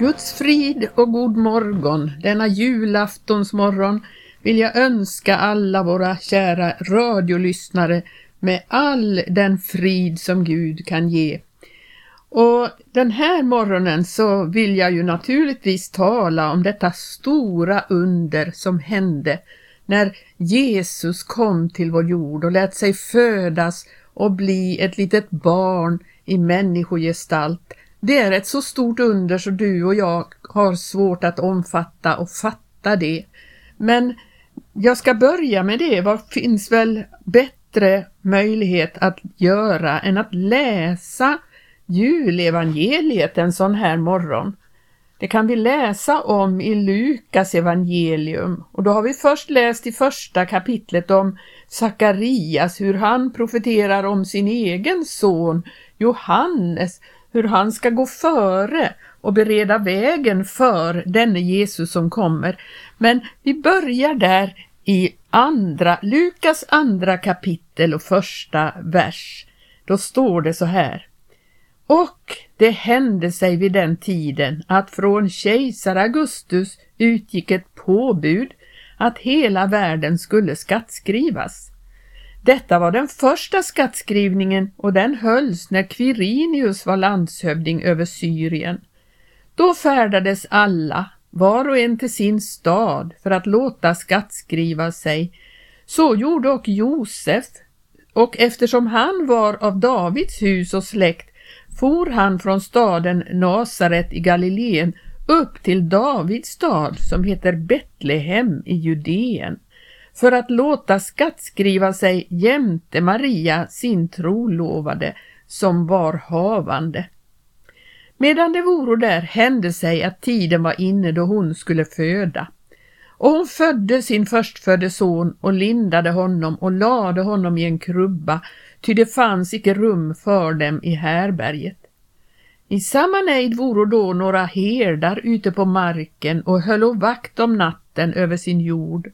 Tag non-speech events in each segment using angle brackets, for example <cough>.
Guds frid och god morgon denna julaftonsmorgon vill jag önska alla våra kära radiolyssnare med all den frid som Gud kan ge. Och den här morgonen så vill jag ju naturligtvis tala om detta stora under som hände när Jesus kom till vår jord och lät sig födas och bli ett litet barn i människogestalt. Det är ett så stort under så du och jag har svårt att omfatta och fatta det. Men jag ska börja med det. Vad finns väl bättre möjlighet att göra än att läsa julevangeliet en sån här morgon? Det kan vi läsa om i Lukas evangelium och då har vi först läst i första kapitlet om Sakarias, hur han profeterar om sin egen son Johannes, hur han ska gå före och bereda vägen för denne Jesus som kommer. Men vi börjar där i andra, Lukas andra kapitel och första vers. Då står det så här. Och det hände sig vid den tiden att från kejsar Augustus utgick ett påbud att hela världen skulle skattskrivas. Detta var den första skattskrivningen och den hölls när Quirinius var landshövding över Syrien. Då färdades alla, var och en till sin stad, för att låta skattskriva sig. Så gjorde och Josef, och eftersom han var av Davids hus och släkt for han från staden Nasaret i Galileen upp till Davids stad som heter Betlehem i Judeen för att låta skattskriva sig jämte Maria sin trolovade som var havande. Medan det voro där hände sig att tiden var inne då hon skulle föda. Och hon födde sin förstfödde son och lindade honom och lade honom i en krubba, ty det fanns icke rum för dem i härberget. I samma nejd voro då några herdar ute på marken och höll och vakt om natten över sin jord.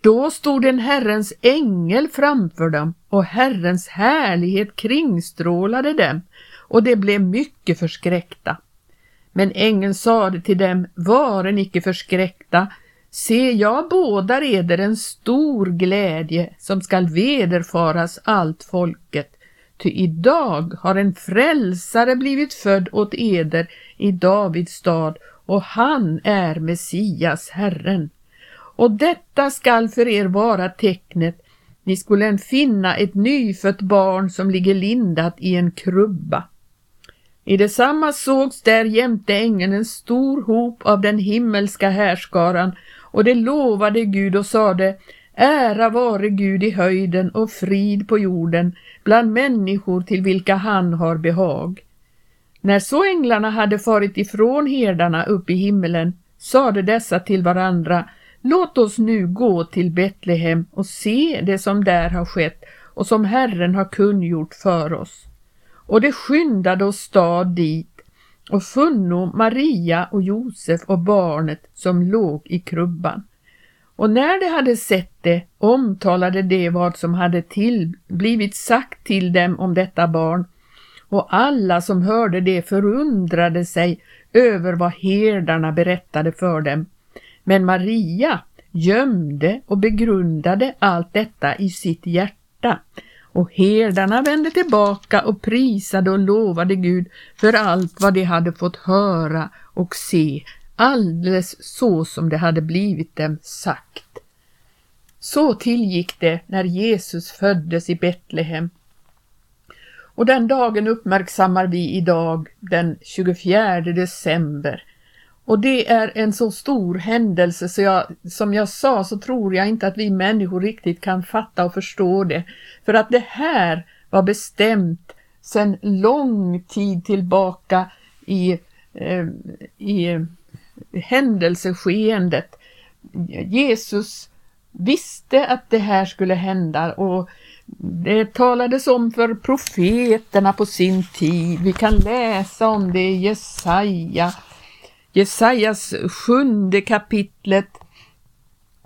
Då stod en Herrens ängel framför dem och Herrens härlighet kringstrålade dem och de blev mycket förskräckta. Men ängeln sade till dem, varen icke förskräckta, se jag bådar eder en stor glädje som skall vederfaras allt folket. Ty idag har en frälsare blivit född åt eder i Davids stad och han är Messias, Herren. Och detta skall för er vara tecknet, ni skulle finna ett nyfött barn som ligger lindat i en krubba. I detsamma sågs där jämte ängeln en stor hop av den himmelska härskaran och det lovade Gud och sade Ära vare Gud i höjden och frid på jorden bland människor till vilka han har behag. När så änglarna hade farit ifrån herdarna upp i himmelen sade dessa till varandra Låt oss nu gå till Betlehem och se det som där har skett och som Herren har kungjort för oss. Och det skyndade och stad dit och funno Maria och Josef och barnet som låg i krubban. Och när de hade sett det omtalade de vad som hade till, blivit sagt till dem om detta barn och alla som hörde det förundrade sig över vad herdarna berättade för dem. Men Maria gömde och begrundade allt detta i sitt hjärta och herdarna vände tillbaka och prisade och lovade Gud för allt vad de hade fått höra och se, alldeles så som det hade blivit dem sagt. Så tillgick det när Jesus föddes i Betlehem. Och den dagen uppmärksammar vi idag den 24 december och det är en så stor händelse så jag, som jag sa så tror jag inte att vi människor riktigt kan fatta och förstå det. För att det här var bestämt sedan lång tid tillbaka i, eh, i händelseskeendet. Jesus visste att det här skulle hända och det talades om för profeterna på sin tid. Vi kan läsa om det i Jesaja Jesajas sjunde kapitlet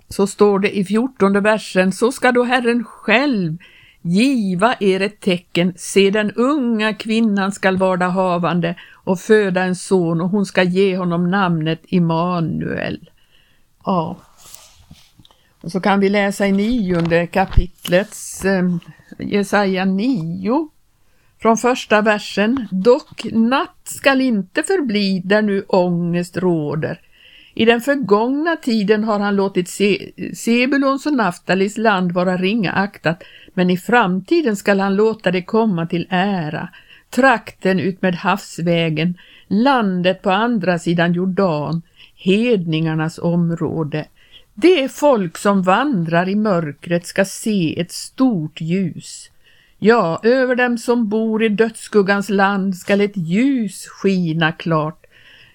så står det i fjortonde versen, så ska då Herren själv giva er ett tecken, se den unga kvinnan skall varda havande och föda en son och hon ska ge honom namnet Immanuel. Ja. Och så kan vi läsa i nionde kapitlets eh, Jesaja 9 från första versen. Dock natt skall inte förbli där nu ångest råder. I den förgångna tiden har han låtit Se Sebulons och Naftalis land vara ringa aktat, men i framtiden skall han låta det komma till ära. Trakten utmed havsvägen, landet på andra sidan Jordan, hedningarnas område. Det folk som vandrar i mörkret ska se ett stort ljus. Ja, över dem som bor i dödsskuggans land skall ett ljus skina klart.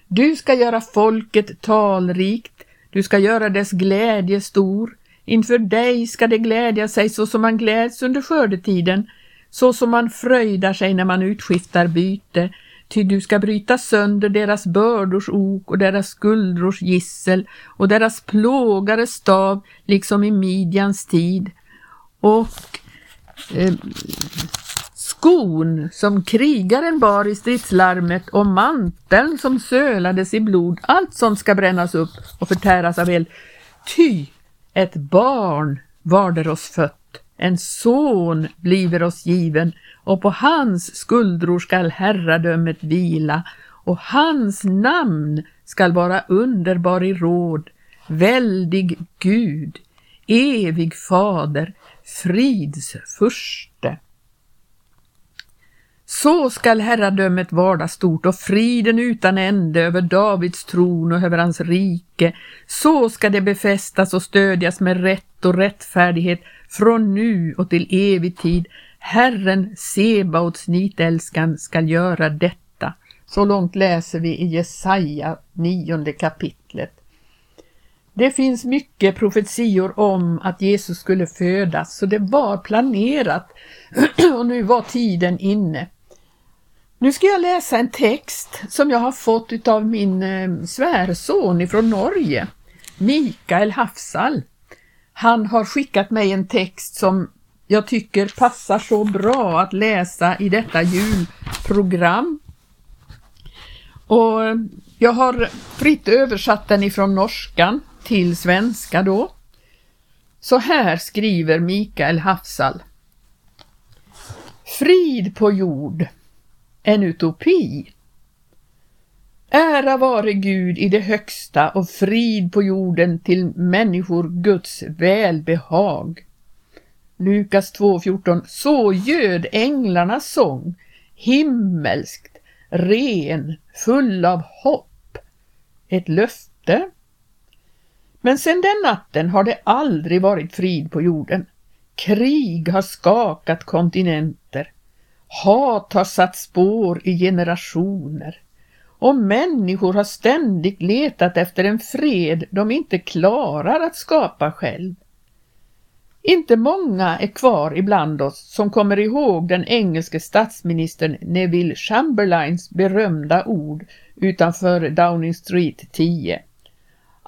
Du ska göra folket talrikt, du ska göra dess glädje stor. Inför dig ska det glädja sig så som man gläds under skördetiden, så som man fröjdar sig när man utskiftar byte, ty du ska bryta sönder deras bördors ok och deras skuldrors gissel och deras plågares stav, liksom i Midjans tid. Och eh, skon som krigaren bar i stridslarmet och manteln som sölades i blod, allt som ska brännas upp och förtäras av eld. Ty ett barn varder oss fött, en son bliver oss given. Och på hans skuldror skall herradömet vila. Och hans namn skall vara underbar i råd, väldig Gud, evig fader, frids furste. Så skall herradömet varda stort och friden utan ände över Davids tron och över hans rike. Så skall det befästas och stödjas med rätt och rättfärdighet från nu och till evig tid. Herren Sebaots nitälskan skall göra detta. Så långt läser vi i Jesaja nionde kapitlet. Det finns mycket profetior om att Jesus skulle födas, så det var planerat <clears throat> och nu var tiden inne. Nu ska jag läsa en text som jag har fått av min eh, svärson från Norge, Mikael Hafsal. Han har skickat mig en text som jag tycker passar så bra att läsa i detta julprogram. Och jag har fritt översatt den ifrån norskan till svenska då. Så här skriver Mikael Hafsal. Frid på jord en utopi. Ära vare Gud i det högsta och frid på jorden till människor Guds välbehag. Lukas 2.14 Så göd änglarnas sång, himmelskt, ren, full av hopp. Ett löfte. Men sedan den natten har det aldrig varit frid på jorden. Krig har skakat kontinenter. Hat har satt spår i generationer och människor har ständigt letat efter en fred de inte klarar att skapa själv. Inte många är kvar ibland oss som kommer ihåg den engelske statsministern Neville Chamberlains berömda ord utanför Downing Street 10.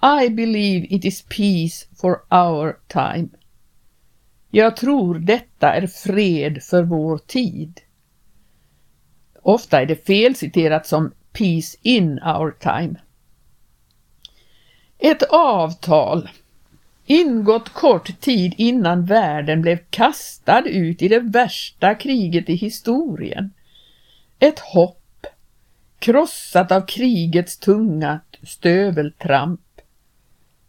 I believe it is peace for our time. Jag tror detta är fred för vår tid. Ofta är det felciterat som Peace in our time. Ett avtal ingått kort tid innan världen blev kastad ut i det värsta kriget i historien. Ett hopp krossat av krigets tunga stöveltramp.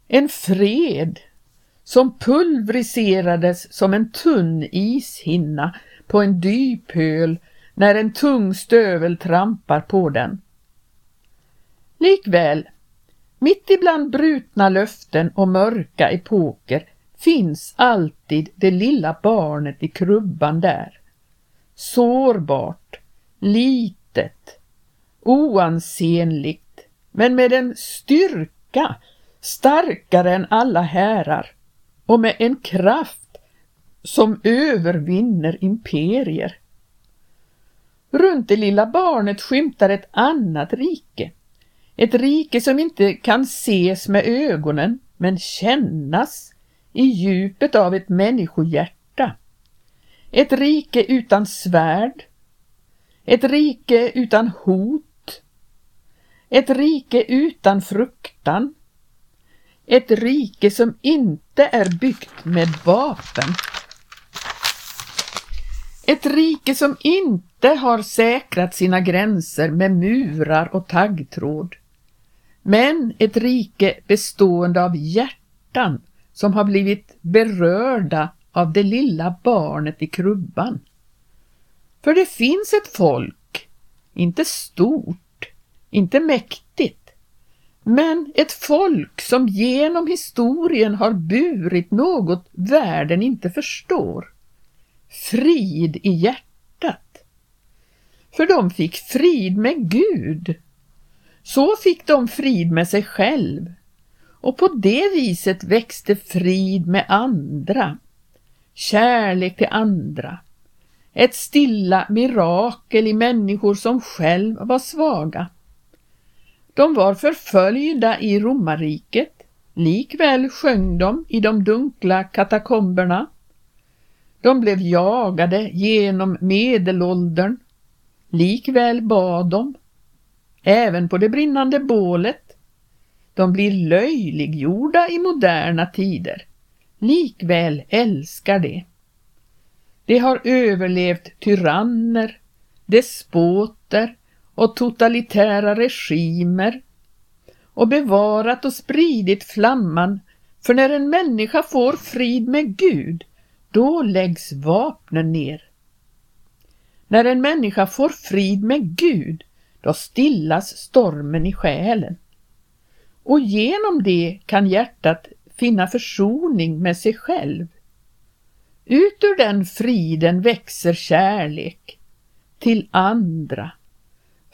En fred som pulveriserades som en tunn ishinna på en dyphöl när en tung stövel trampar på den. Likväl, mitt ibland brutna löften och mörka epoker finns alltid det lilla barnet i krubban där. Sårbart, litet, oansenligt, men med en styrka starkare än alla härar och med en kraft som övervinner imperier. Runt det lilla barnet skymtar ett annat rike. Ett rike som inte kan ses med ögonen men kännas i djupet av ett människohjärta. Ett rike utan svärd. Ett rike utan hot ett rike utan fruktan, ett rike som inte är byggt med vapen. Ett rike som inte har säkrat sina gränser med murar och taggtråd. Men ett rike bestående av hjärtan som har blivit berörda av det lilla barnet i krubban. För det finns ett folk, inte stort, inte mäktigt, men ett folk som genom historien har burit något världen inte förstår. Frid i hjärtat. För de fick frid med Gud. Så fick de frid med sig själv. Och på det viset växte frid med andra. Kärlek till andra. Ett stilla mirakel i människor som själv var svaga. De var förföljda i romarriket, likväl sjöng de i de dunkla katakomberna. De blev jagade genom medelåldern, likväl bad de, även på det brinnande bålet. De blir löjliggjorda i moderna tider, likväl älskar de. De har överlevt tyranner, despoter och totalitära regimer och bevarat och spridit flamman för när en människa får frid med Gud, då läggs vapnen ner. När en människa får frid med Gud, då stillas stormen i själen. Och genom det kan hjärtat finna försoning med sig själv ut ur den friden växer kärlek till andra,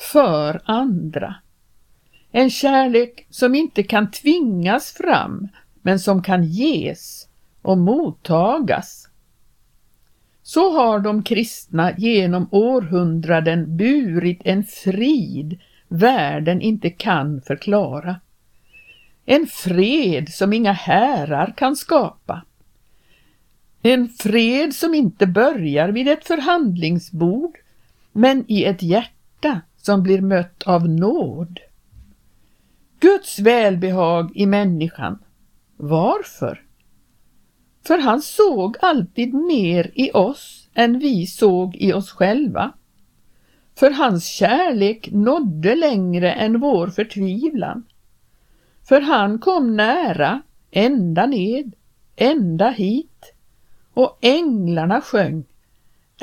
för andra. En kärlek som inte kan tvingas fram men som kan ges och mottagas. Så har de kristna genom århundraden burit en frid världen inte kan förklara. En fred som inga härar kan skapa. En fred som inte börjar vid ett förhandlingsbord men i ett hjärta som blir mött av nåd. Guds välbehag i människan. Varför? För han såg alltid mer i oss än vi såg i oss själva. För hans kärlek nådde längre än vår förtvivlan. För han kom nära, ända ned, ända hit och änglarna sjöng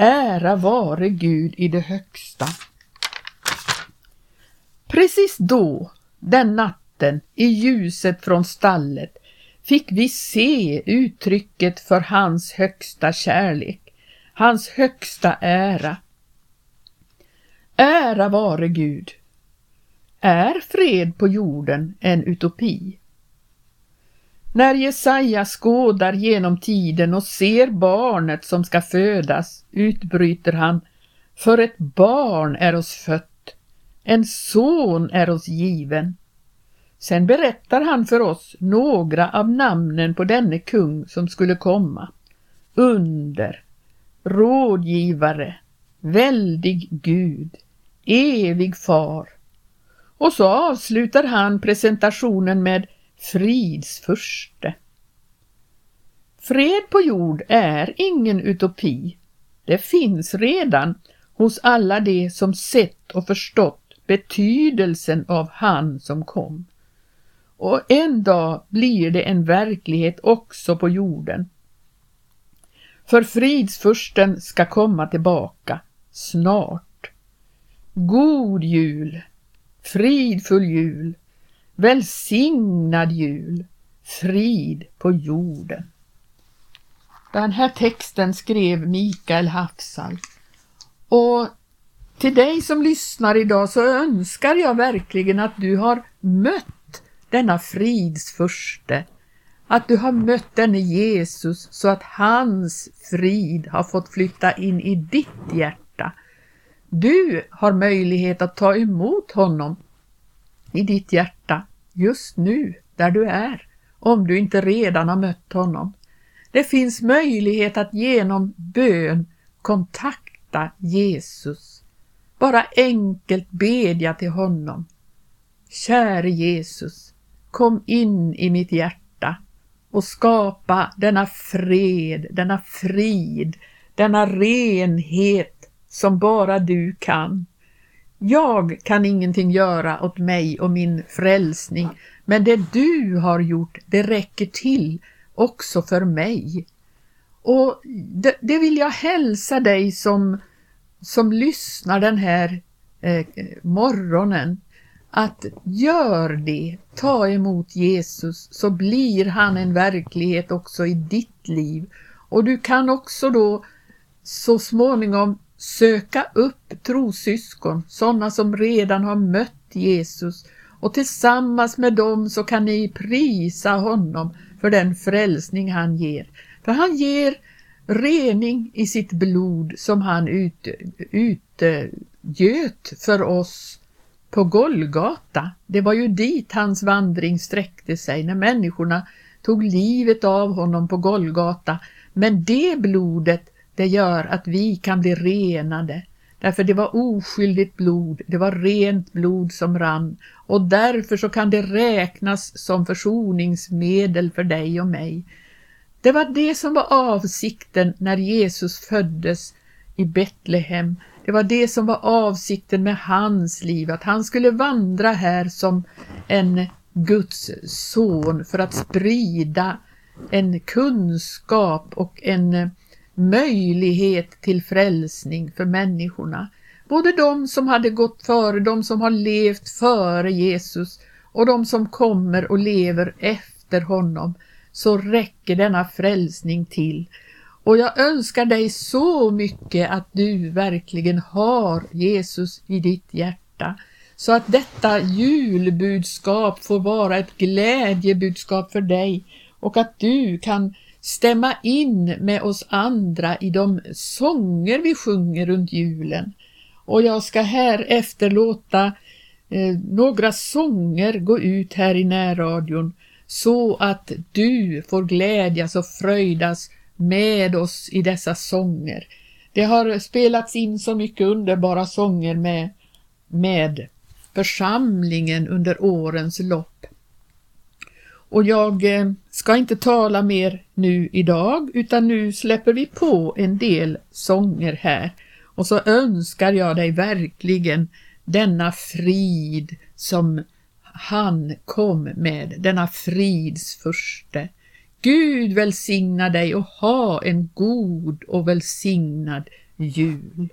Ära vare Gud i det högsta. Precis då, den natten, i ljuset från stallet, fick vi se uttrycket för hans högsta kärlek, hans högsta ära. Ära vare Gud. Är fred på jorden en utopi? När Jesaja skådar genom tiden och ser barnet som ska födas utbryter han För ett barn är oss fött, en son är oss given. Sen berättar han för oss några av namnen på denne kung som skulle komma. Under, rådgivare, väldig Gud, evig far. Och så avslutar han presentationen med fridsförste. Fred på jord är ingen utopi. Det finns redan hos alla de som sett och förstått betydelsen av han som kom. Och en dag blir det en verklighet också på jorden. För fridsfursten ska komma tillbaka snart. God jul, fridfull jul, Välsignad jul, frid på jorden. Den här texten skrev Mikael Hafsal. Och till dig som lyssnar idag så önskar jag verkligen att du har mött denna fridsförste. Att du har mött denne Jesus så att hans frid har fått flytta in i ditt hjärta. Du har möjlighet att ta emot honom i ditt hjärta just nu där du är om du inte redan har mött honom. Det finns möjlighet att genom bön kontakta Jesus. Bara enkelt bedja till honom. Käre Jesus, kom in i mitt hjärta och skapa denna fred, denna frid, denna renhet som bara du kan. Jag kan ingenting göra åt mig och min frälsning, men det du har gjort, det räcker till också för mig. Och det, det vill jag hälsa dig som, som lyssnar den här eh, morgonen att gör det, ta emot Jesus så blir han en verklighet också i ditt liv. Och du kan också då så småningom söka upp trosyskon, sådana som redan har mött Jesus och tillsammans med dem så kan ni prisa honom för den frälsning han ger. För han ger rening i sitt blod som han utgöt ut, för oss på Golgata. Det var ju dit hans vandring sträckte sig när människorna tog livet av honom på Golgata. Men det blodet, det gör att vi kan bli renade. Därför det var oskyldigt blod, det var rent blod som rann och därför så kan det räknas som försoningsmedel för dig och mig. Det var det som var avsikten när Jesus föddes i Betlehem. Det var det som var avsikten med hans liv, att han skulle vandra här som en Guds son för att sprida en kunskap och en möjlighet till frälsning för människorna. Både de som hade gått före, de som har levt före Jesus och de som kommer och lever efter honom, så räcker denna frälsning till. Och jag önskar dig så mycket att du verkligen har Jesus i ditt hjärta så att detta julbudskap får vara ett glädjebudskap för dig och att du kan stämma in med oss andra i de sånger vi sjunger runt julen. Och jag ska här efter låta eh, några sånger gå ut här i närradion så att du får glädjas och fröjdas med oss i dessa sånger. Det har spelats in så mycket underbara sånger med, med församlingen under årens lopp. Och jag eh, ska inte tala mer nu idag utan nu släpper vi på en del sånger här och så önskar jag dig verkligen denna frid som han kom med, denna frids förste. Gud välsigna dig och ha en god och välsignad jul.